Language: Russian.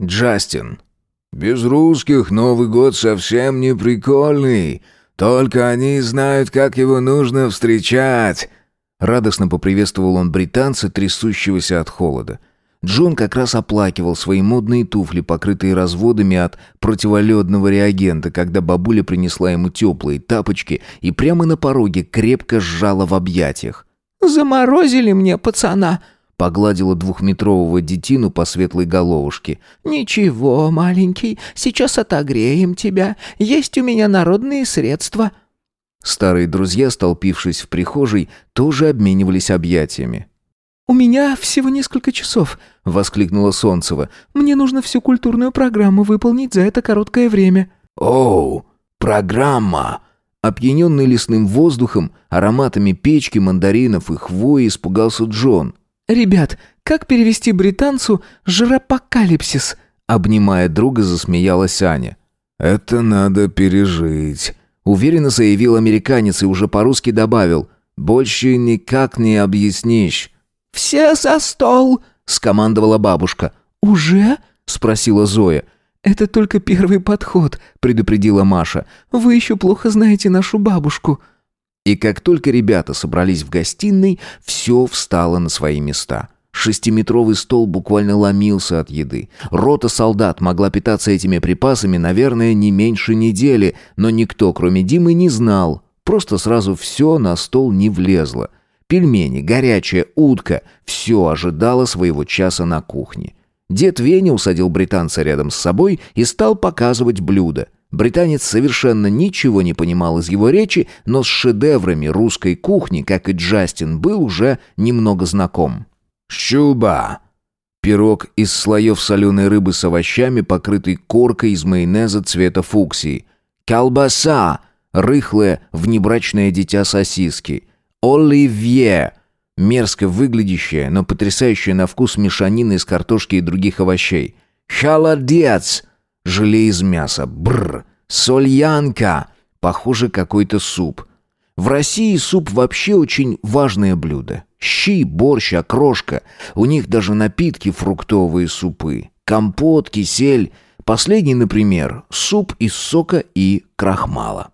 Джастин. «Без русских Новый год совсем не прикольный. Только они знают, как его нужно встречать». Радостно поприветствовал он британца, трясущегося от холода. Джон как раз оплакивал свои модные туфли, покрытые разводами от противоледного реагента, когда бабуля принесла ему теплые тапочки и прямо на пороге крепко сжала в объятиях. «Заморозили мне пацана!» Погладила двухметрового детину по светлой головушке. «Ничего, маленький, сейчас отогреем тебя. Есть у меня народные средства». Старые друзья, столпившись в прихожей, тоже обменивались объятиями. «У меня всего несколько часов», — воскликнула Солнцева. «Мне нужно всю культурную программу выполнить за это короткое время». «Оу, программа!» Опьяненный лесным воздухом, ароматами печки, мандаринов и хвои испугался Джон. «Ребят, как перевести британцу «жиропокалипсис»?» Обнимая друга, засмеялась Аня. «Это надо пережить», — уверенно заявил американец и уже по-русски добавил. «Больше никак не объяснишь». «Все за стол!» — скомандовала бабушка. «Уже?» — спросила Зоя. «Это только первый подход», — предупредила Маша. «Вы еще плохо знаете нашу бабушку». И как только ребята собрались в гостиной, все встало на свои места. Шестиметровый стол буквально ломился от еды. Рота солдат могла питаться этими припасами, наверное, не меньше недели, но никто, кроме Димы, не знал. Просто сразу все на стол не влезло. Пельмени, горячая утка – все ожидало своего часа на кухне. Дед Веня усадил британца рядом с собой и стал показывать блюда – Британец совершенно ничего не понимал из его речи, но с шедеврами русской кухни, как и Джастин, был уже немного знаком. «Щуба!» Пирог из слоев соленой рыбы с овощами, покрытый коркой из майонеза цвета фуксии. «Колбаса!» Рыхлое внебрачное дитя сосиски. «Оливье!» Мерзко выглядящее, но потрясающее на вкус мешанина из картошки и других овощей. «Холодец!» Желе из мяса. Бррр. Сольянка. Похоже, какой-то суп. В России суп вообще очень важное блюдо. Щи, борщ, окрошка. У них даже напитки фруктовые супы. Компот, кисель. Последний, например, суп из сока и крахмала.